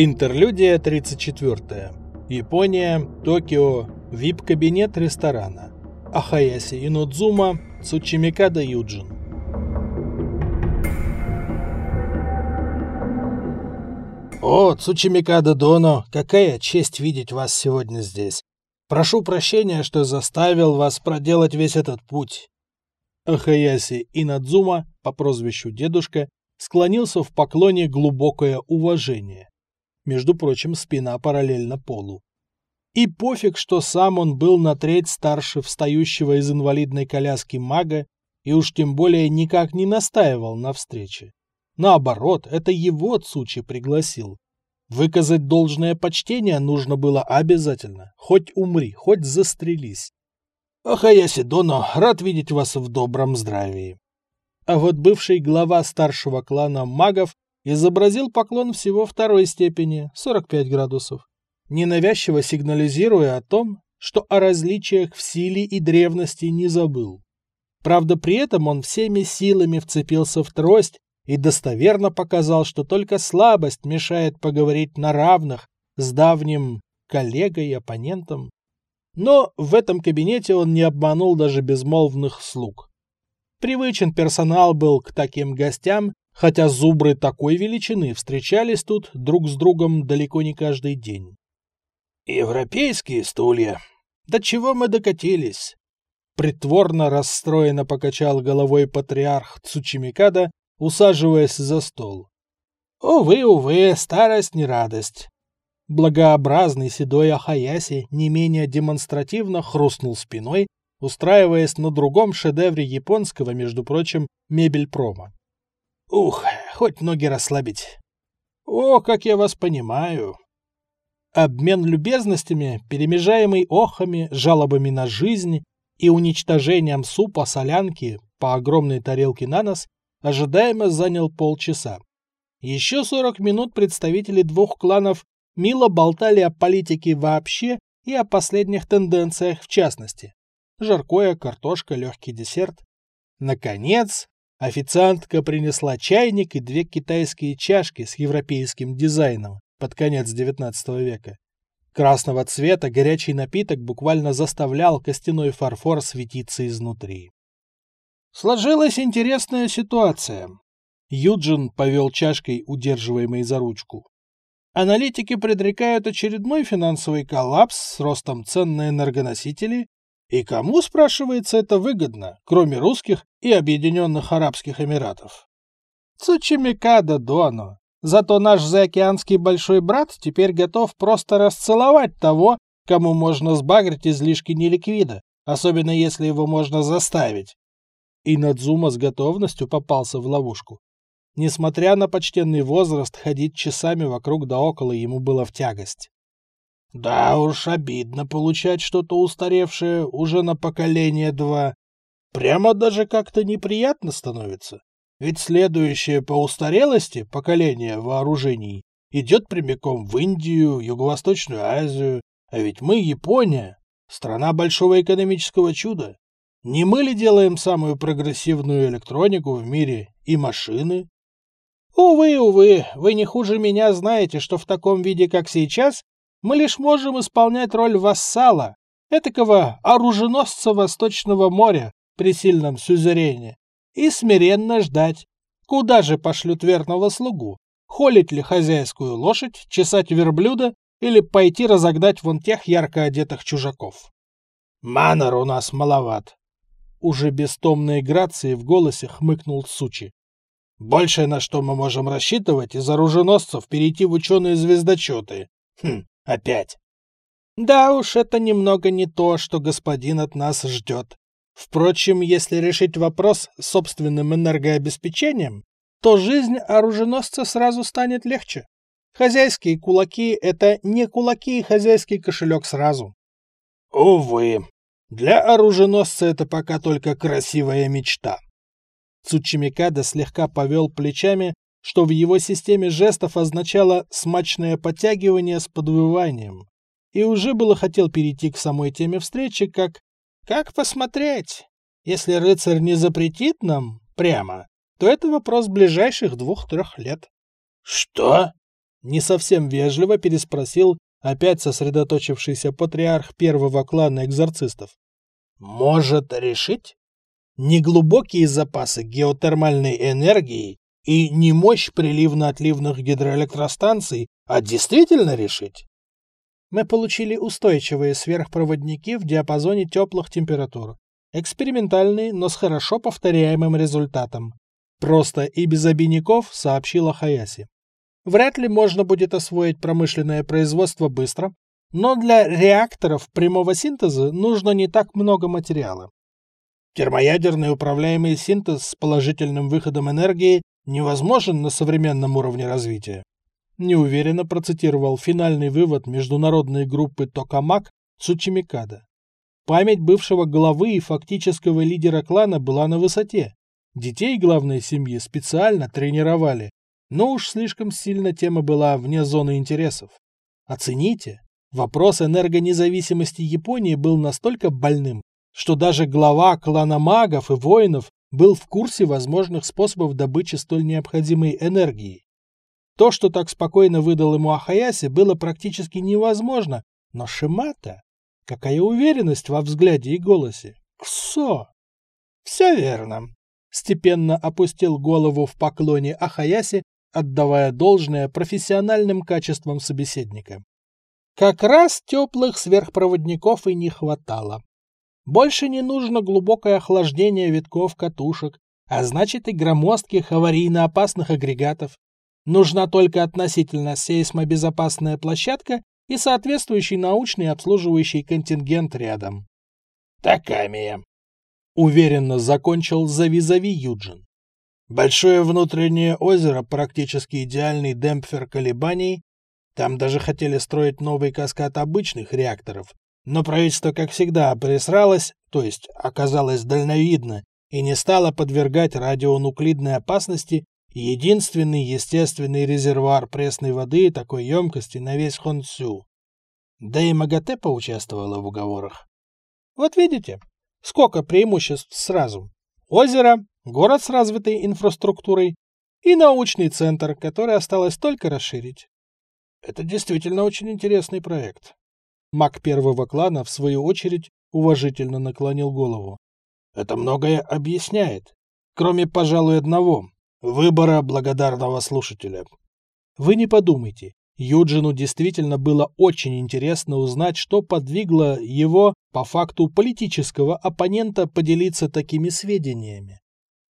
Интерлюдия 34. Япония, Токио, вип-кабинет ресторана. Ахаяси Инодзума, Цучимикада Юджин. О, Цучимикада Доно, какая честь видеть вас сегодня здесь. Прошу прощения, что заставил вас проделать весь этот путь. Ахаяси Инадзума по прозвищу Дедушка склонился в поклоне глубокое уважение. Между прочим, спина параллельно полу. И пофиг, что сам он был на треть старше встающего из инвалидной коляски мага, и уж тем более никак не настаивал на встрече. Наоборот, это его Цучи пригласил. Выказать должное почтение нужно было обязательно. Хоть умри, хоть застрелись. Ахаяси Доно, рад видеть вас в добром здравии. А вот бывший глава старшего клана магов изобразил поклон всего второй степени, 45 градусов, ненавязчиво сигнализируя о том, что о различиях в силе и древности не забыл. Правда, при этом он всеми силами вцепился в трость и достоверно показал, что только слабость мешает поговорить на равных с давним коллегой, оппонентом. Но в этом кабинете он не обманул даже безмолвных слуг. Привычен персонал был к таким гостям, хотя зубры такой величины встречались тут друг с другом далеко не каждый день. «Европейские стулья! До чего мы докатились?» Притворно расстроенно покачал головой патриарх Цучимикада, усаживаясь за стол. «Увы, увы, старость не радость. Благообразный седой Ахаяси не менее демонстративно хрустнул спиной, устраиваясь на другом шедевре японского, между прочим, мебель-прома. «Ух, хоть ноги расслабить». «О, как я вас понимаю!» Обмен любезностями, перемежаемый охами, жалобами на жизнь и уничтожением супа солянки по огромной тарелке на нос, ожидаемо занял полчаса. Еще 40 минут представители двух кланов мило болтали о политике вообще и о последних тенденциях в частности. Жаркое, картошка, легкий десерт. Наконец, официантка принесла чайник и две китайские чашки с европейским дизайном под конец XIX века. Красного цвета горячий напиток буквально заставлял костяной фарфор светиться изнутри. Сложилась интересная ситуация. Юджин повел чашкой, удерживаемой за ручку. Аналитики предрекают очередной финансовый коллапс с ростом цен на энергоносители. И кому, спрашивается, это выгодно, кроме русских и Объединенных Арабских Эмиратов? Цучимикада Доно. Зато наш заокеанский большой брат теперь готов просто расцеловать того, кому можно сбагрить излишки неликвида, особенно если его можно заставить. И Надзума с готовностью попался в ловушку. Несмотря на почтенный возраст, ходить часами вокруг да около ему было в тягость. Да уж, обидно получать что-то устаревшее уже на поколение два. Прямо даже как-то неприятно становится. Ведь следующее по устарелости поколение вооружений идет прямиком в Индию, Юго-Восточную Азию, а ведь мы Япония, страна большого экономического чуда. Не мы ли делаем самую прогрессивную электронику в мире и машины? Увы, увы, вы не хуже меня знаете, что в таком виде, как сейчас, мы лишь можем исполнять роль вассала, этакого оруженосца Восточного моря при сильном сюзерене, и смиренно ждать, куда же пошлют верного слугу, холить ли хозяйскую лошадь, чесать верблюда или пойти разогнать вон тех ярко одетых чужаков. Манор у нас маловат. Уже без томной грации в голосе хмыкнул Сучи. Большее, на что мы можем рассчитывать, из оруженосцев перейти в ученые-звездочеты. Хм, опять. Да уж, это немного не то, что господин от нас ждет. Впрочем, если решить вопрос с собственным энергообеспечением, то жизнь оруженосца сразу станет легче. Хозяйские кулаки — это не кулаки и хозяйский кошелек сразу. Увы, для оруженосца это пока только красивая мечта. Цучимикада слегка повел плечами, что в его системе жестов означало смачное подтягивание с подвыванием. И уже было хотел перейти к самой теме встречи, как... Как посмотреть? Если рыцарь не запретит нам прямо, то это вопрос ближайших двух-трех лет. Что? Не совсем вежливо переспросил опять сосредоточившийся патриарх первого клана экзорцистов. Может решить? Неглубокие запасы геотермальной энергии и не мощь приливно-отливных гидроэлектростанций, а действительно решить? Мы получили устойчивые сверхпроводники в диапазоне теплых температур. Экспериментальные, но с хорошо повторяемым результатом. Просто и без обиняков сообщила Хаяси. Вряд ли можно будет освоить промышленное производство быстро, но для реакторов прямого синтеза нужно не так много материала. Термоядерный управляемый синтез с положительным выходом энергии невозможен на современном уровне развития. Неуверенно процитировал финальный вывод международной группы Токамак Цучимикада. Память бывшего главы и фактического лидера клана была на высоте. Детей главной семьи специально тренировали, но уж слишком сильно тема была вне зоны интересов. Оцените, вопрос энергонезависимости Японии был настолько больным, что даже глава клана магов и воинов был в курсе возможных способов добычи столь необходимой энергии. То, что так спокойно выдал ему Ахаяси, было практически невозможно, но Шимата... Какая уверенность во взгляде и голосе. Ксо! Все верно. Степенно опустил голову в поклоне Ахаяси, отдавая должное профессиональным качествам собеседника. Как раз теплых сверхпроводников и не хватало. Больше не нужно глубокое охлаждение витков катушек, а значит и громоздких аварийно-опасных агрегатов. Нужна только относительно сейсмобезопасная площадка и соответствующий научный обслуживающий контингент рядом. Такамия. Уверенно закончил Завизави Юджин. Большое внутреннее озеро, практически идеальный демпфер колебаний. Там даже хотели строить новый каскад обычных реакторов, но правительство, как всегда, присралось, то есть оказалось дальновидно, и не стало подвергать радионуклидной опасности единственный естественный резервуар пресной воды такой емкости на весь Хонсю. Да и МАГАТЭ поучаствовала в уговорах. Вот видите, сколько преимуществ сразу. Озеро, город с развитой инфраструктурой и научный центр, который осталось только расширить. Это действительно очень интересный проект. Маг первого клана, в свою очередь, уважительно наклонил голову. Это многое объясняет. Кроме, пожалуй, одного — выбора благодарного слушателя. Вы не подумайте. Юджину действительно было очень интересно узнать, что подвигло его, по факту политического оппонента, поделиться такими сведениями.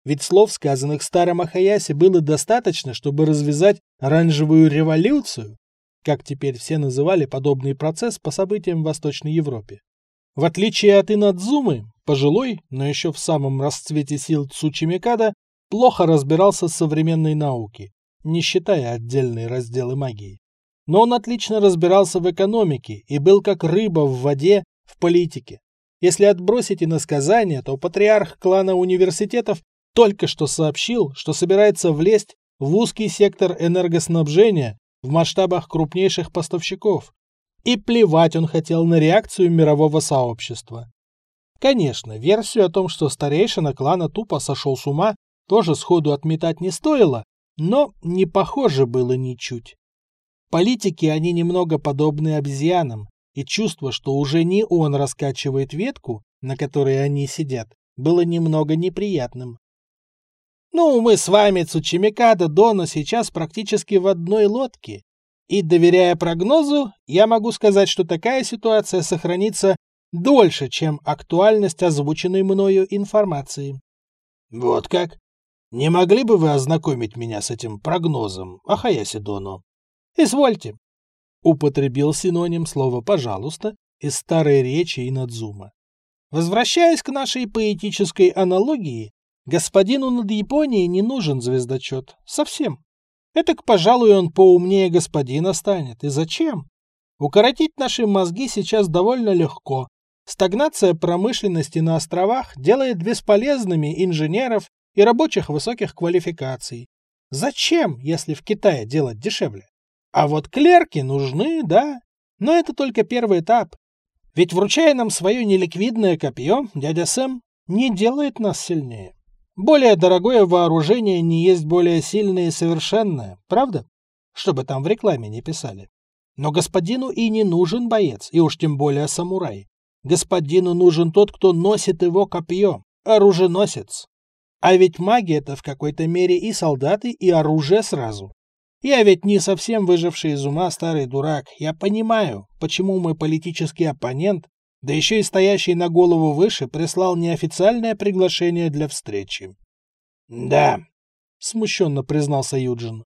Ведь слов, сказанных старым Ахаясе, было достаточно, чтобы развязать оранжевую революцию, как теперь все называли подобный процесс по событиям в Восточной Европе. В отличие от Инадзумы, пожилой, но еще в самом расцвете сил Цучимикада, плохо разбирался с современной науке, не считая отдельные разделы магии. Но он отлично разбирался в экономике и был как рыба в воде в политике. Если отбросить иносказания, то патриарх клана университетов только что сообщил, что собирается влезть в узкий сектор энергоснабжения в масштабах крупнейших поставщиков. И плевать он хотел на реакцию мирового сообщества. Конечно, версию о том, что старейшина клана тупо сошел с ума, тоже сходу отметать не стоило, но не похоже было ничуть. Политики они немного подобны обезьянам, и чувство, что уже не он раскачивает ветку, на которой они сидят, было немного неприятным. Ну, мы с вами, Цучимикада, Дона, сейчас практически в одной лодке. И, доверяя прогнозу, я могу сказать, что такая ситуация сохранится дольше, чем актуальность озвученной мною информации. Вот как? Не могли бы вы ознакомить меня с этим прогнозом, Ахаяси Доно? Извольте. Употребил синоним слова «пожалуйста» из старой речи Инадзума. Возвращаясь к нашей поэтической аналогии, Господину над Японией не нужен звездочет. Совсем. Этак, пожалуй, он поумнее господина станет. И зачем? Укоротить наши мозги сейчас довольно легко. Стагнация промышленности на островах делает бесполезными инженеров и рабочих высоких квалификаций. Зачем, если в Китае делать дешевле? А вот клерки нужны, да, но это только первый этап. Ведь вручая нам свое неликвидное копье, дядя Сэм не делает нас сильнее. Более дорогое вооружение не есть более сильное и совершенное, правда? чтобы там в рекламе не писали. Но господину и не нужен боец, и уж тем более самурай. Господину нужен тот, кто носит его копье, оруженосец. А ведь маги — это в какой-то мере и солдаты, и оружие сразу. Я ведь не совсем выживший из ума старый дурак. Я понимаю, почему мой политический оппонент, да еще и стоящий на голову выше, прислал неофициальное приглашение для встречи. «Да», — смущенно признался Юджин.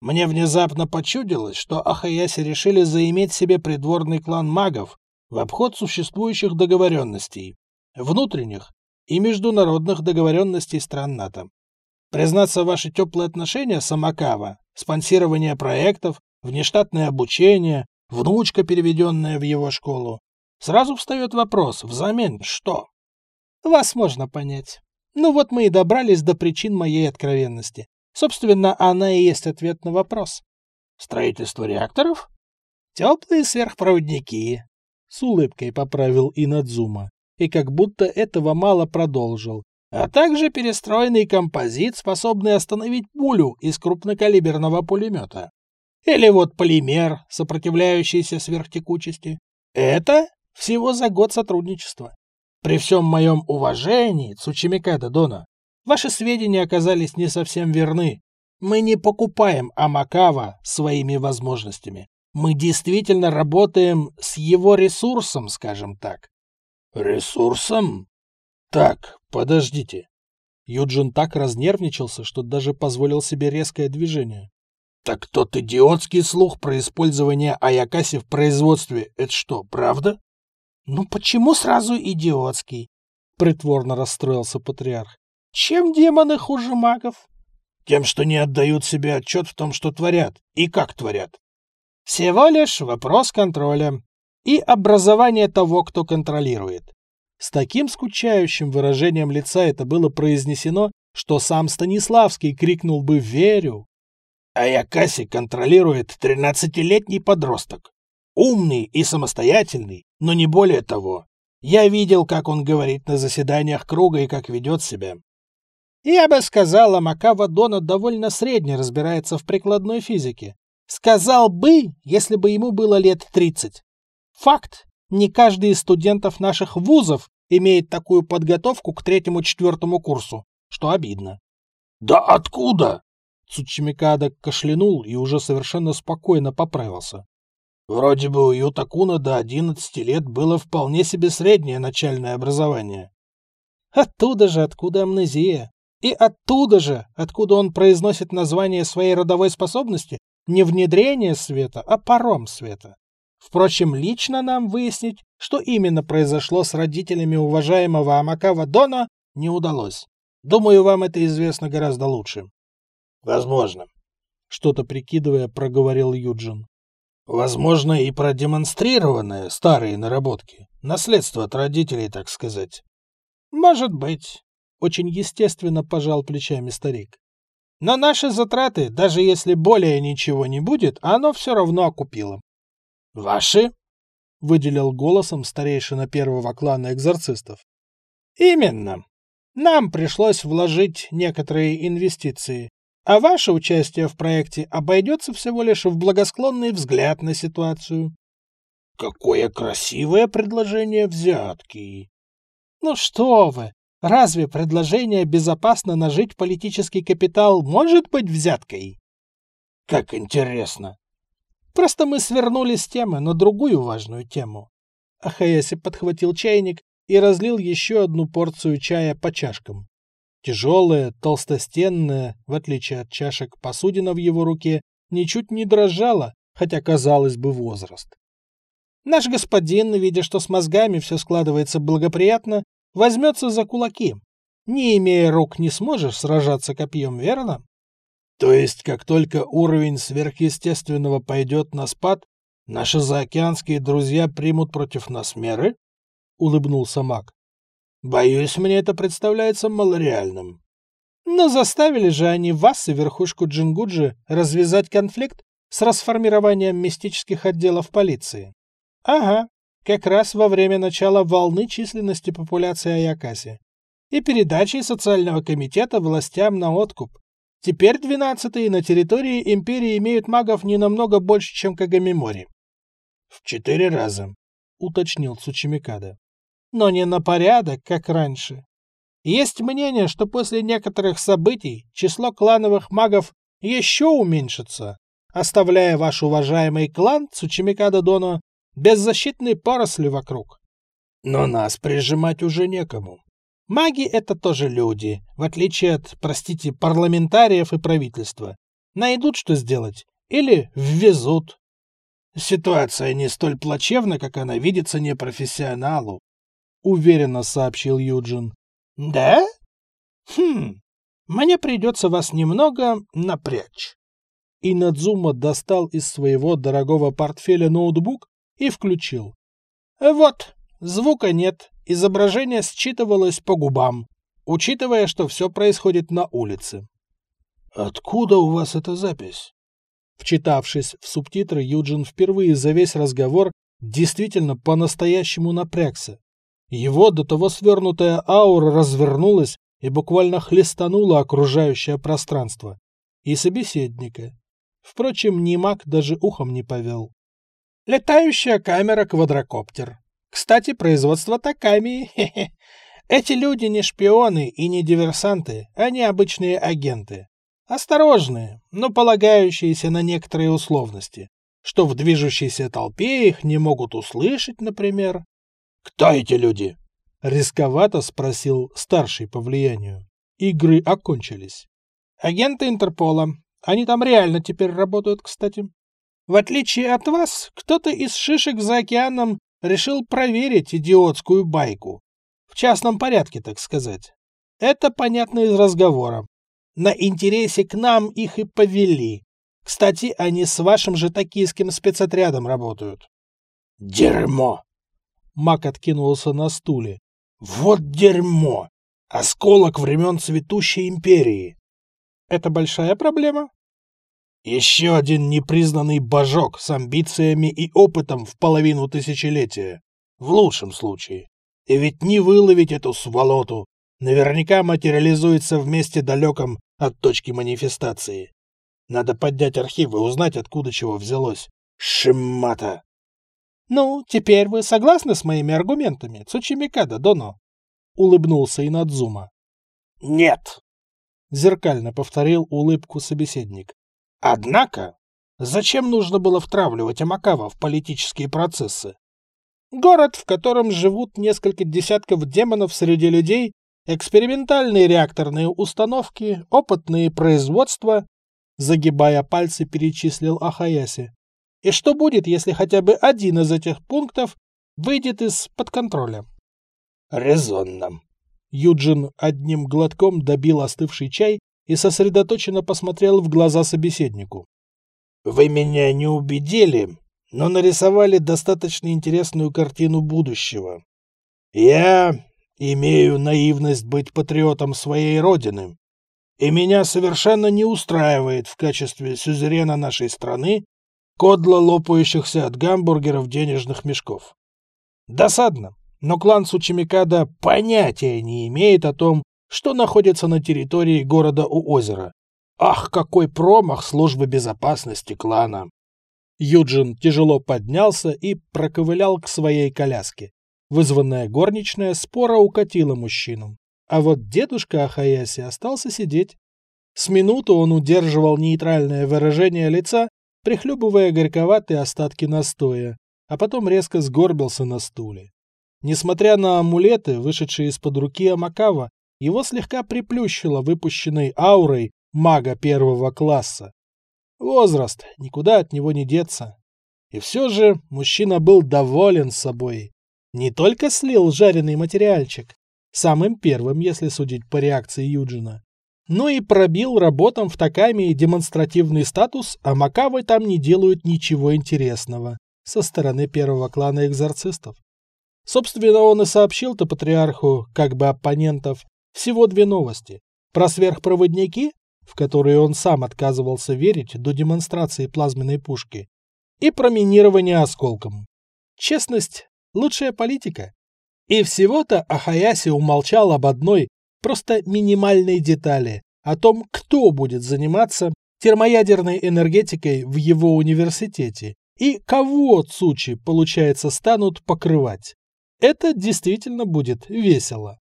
«Мне внезапно почудилось, что Ахаяси решили заиметь себе придворный клан магов в обход существующих договоренностей, внутренних и международных договоренностей стран НАТО. Признаться, ваши теплые отношения с Амакава, спонсирование проектов, внештатное обучение, внучка, переведенная в его школу, сразу встает вопрос, взамен что? Вас можно понять. Ну вот мы и добрались до причин моей откровенности. Собственно, она и есть ответ на вопрос. Строительство реакторов? Теплые сверхпроводники. С улыбкой поправил Инадзума. И как будто этого мало продолжил. А также перестроенный композит, способный остановить пулю из крупнокалиберного пулемета. Или вот полимер, сопротивляющийся сверхтекучести. Это всего за год сотрудничества. При всем моем уважении, Цучимикада Дона, ваши сведения оказались не совсем верны. Мы не покупаем Амакава своими возможностями. Мы действительно работаем с его ресурсом, скажем так. Ресурсом? Так, подождите. Юджин так разнервничался, что даже позволил себе резкое движение. Так тот идиотский слух про использование Аякаси в производстве — это что, правда? «Ну почему сразу идиотский?» — притворно расстроился патриарх. «Чем демоны хуже магов?» «Тем, что не отдают себе отчет в том, что творят и как творят». «Всего лишь вопрос контроля и образования того, кто контролирует». С таким скучающим выражением лица это было произнесено, что сам Станиславский крикнул бы «Верю!». Аякаси контролирует тринадцатилетний подросток. Умный и самостоятельный, но не более того. Я видел, как он говорит на заседаниях круга и как ведет себя. Я бы сказала, Макава Дона довольно средне разбирается в прикладной физике. Сказал бы, если бы ему было лет 30. Факт. Не каждый из студентов наших вузов имеет такую подготовку к третьему-четвертому курсу, что обидно. «Да откуда?» Цучимикада кашлянул и уже совершенно спокойно поправился. Вроде бы у Ютакуна до 11 лет было вполне себе среднее начальное образование. Оттуда же, откуда амнезия. И оттуда же, откуда он произносит название своей родовой способности, не внедрение света, а паром света. Впрочем, лично нам выяснить, что именно произошло с родителями уважаемого Амакава Дона, не удалось. Думаю, вам это известно гораздо лучше. Возможно. Что-то прикидывая, проговорил Юджин. Возможно, и продемонстрированные старые наработки. Наследство от родителей, так сказать. Может быть. Очень естественно пожал плечами старик. Но наши затраты, даже если более ничего не будет, оно все равно окупило. Ваши? Выделил голосом старейшина первого клана экзорцистов. Именно. Нам пришлось вложить некоторые инвестиции, а ваше участие в проекте обойдется всего лишь в благосклонный взгляд на ситуацию. Какое красивое предложение взятки. Ну что вы, разве предложение безопасно нажить политический капитал может быть взяткой? Как интересно. Просто мы свернули с темы на другую важную тему. Ахаяси подхватил чайник и разлил еще одну порцию чая по чашкам. Тяжелая, толстостенная, в отличие от чашек, посудина в его руке ничуть не дрожала, хотя, казалось бы, возраст. Наш господин, видя, что с мозгами все складывается благоприятно, возьмется за кулаки. Не имея рук, не сможешь сражаться копьем, верно? То есть, как только уровень сверхъестественного пойдет на спад, наши заокеанские друзья примут против нас меры? Улыбнулся маг. Боюсь, мне это представляется малореальным. Но заставили же они вас и верхушку Джингуджи развязать конфликт с расформированием мистических отделов полиции. Ага, как раз во время начала волны численности популяции Аякаси и передачи социального комитета властям на откуп. Теперь двенадцатые на территории Империи имеют магов не намного больше, чем Кагамимори. В четыре раза, уточнил Цучимикада. Но не на порядок, как раньше. Есть мнение, что после некоторых событий число клановых магов еще уменьшится, оставляя ваш уважаемый клан Цучимикада Доно беззащитной поросли вокруг. Но нас прижимать уже некому. Маги — это тоже люди, в отличие от, простите, парламентариев и правительства. Найдут, что сделать, или ввезут. Ситуация не столь плачевна, как она видится непрофессионалу, — уверенно сообщил Юджин. Да? Хм, мне придется вас немного напрячь. И Надзума достал из своего дорогого портфеля ноутбук и включил. Вот, звука нет, изображение считывалось по губам, учитывая, что все происходит на улице. «Откуда у вас эта запись?» Вчитавшись в субтитры, Юджин впервые за весь разговор действительно по-настоящему напрягся. Его до того свернутая аура развернулась и буквально хлестанула окружающее пространство. И собеседника. Впрочем, Нимак даже ухом не повел. Летающая камера-квадрокоптер. Кстати, производство Таками. Эти люди не шпионы и не диверсанты, они обычные агенты. Осторожные, но полагающиеся на некоторые условности. Что в движущейся толпе их не могут услышать, например. «Кто эти люди?» — рисковато спросил старший по влиянию. Игры окончились. «Агенты Интерпола. Они там реально теперь работают, кстати. В отличие от вас, кто-то из шишек за океаном решил проверить идиотскую байку. В частном порядке, так сказать. Это понятно из разговора. На интересе к нам их и повели. Кстати, они с вашим же токийским спецотрядом работают. Дерьмо! Мак откинулся на стуле. Вот дерьмо! Осколок времен цветущей империи. Это большая проблема? Еще один непризнанный божок с амбициями и опытом в половину тысячелетия. В лучшем случае. И ведь не выловить эту сволоту. Наверняка материализуется в месте далеком от точки манифестации. Надо поднять архив и узнать, откуда чего взялось. Шимата! Ну, теперь вы согласны с моими аргументами, Цучимикада Доно? Улыбнулся Инадзума. Нет! Зеркально повторил улыбку собеседник. Однако, зачем нужно было втравливать Амакава в политические процессы? Город, в котором живут несколько десятков демонов среди людей, экспериментальные реакторные установки, опытные производства, загибая пальцы, перечислил Ахаяси. И что будет, если хотя бы один из этих пунктов выйдет из-под контроля? Резонно. Юджин одним глотком добил остывший чай и сосредоточенно посмотрел в глаза собеседнику. «Вы меня не убедили, но нарисовали достаточно интересную картину будущего. Я имею наивность быть патриотом своей родины, и меня совершенно не устраивает в качестве сюзерена нашей страны кодла лопающихся от гамбургеров денежных мешков. Досадно, но клан Сучимикада понятия не имеет о том, что находится на территории города у озера. Ах, какой промах службы безопасности клана! Юджин тяжело поднялся и проковылял к своей коляске. Вызванная горничная спора укатила мужчину. А вот дедушка Ахаяси остался сидеть. С минуту он удерживал нейтральное выражение лица, прихлебывая горьковатые остатки настоя, а потом резко сгорбился на стуле. Несмотря на амулеты, вышедшие из-под руки Амакава, его слегка приплющило выпущенной аурой мага первого класса. Возраст, никуда от него не деться. И все же мужчина был доволен собой. Не только слил жареный материальчик, самым первым, если судить по реакции Юджина, но и пробил работам в Таками демонстративный статус, а Макавы там не делают ничего интересного со стороны первого клана экзорцистов. Собственно, он и сообщил-то патриарху, как бы оппонентов, всего две новости. Про сверхпроводники, в которые он сам отказывался верить до демонстрации плазменной пушки, и про минирование осколком. Честность – лучшая политика. И всего-то Ахаяси умолчал об одной, просто минимальной детали, о том, кто будет заниматься термоядерной энергетикой в его университете и кого Цучи, получается, станут покрывать. Это действительно будет весело.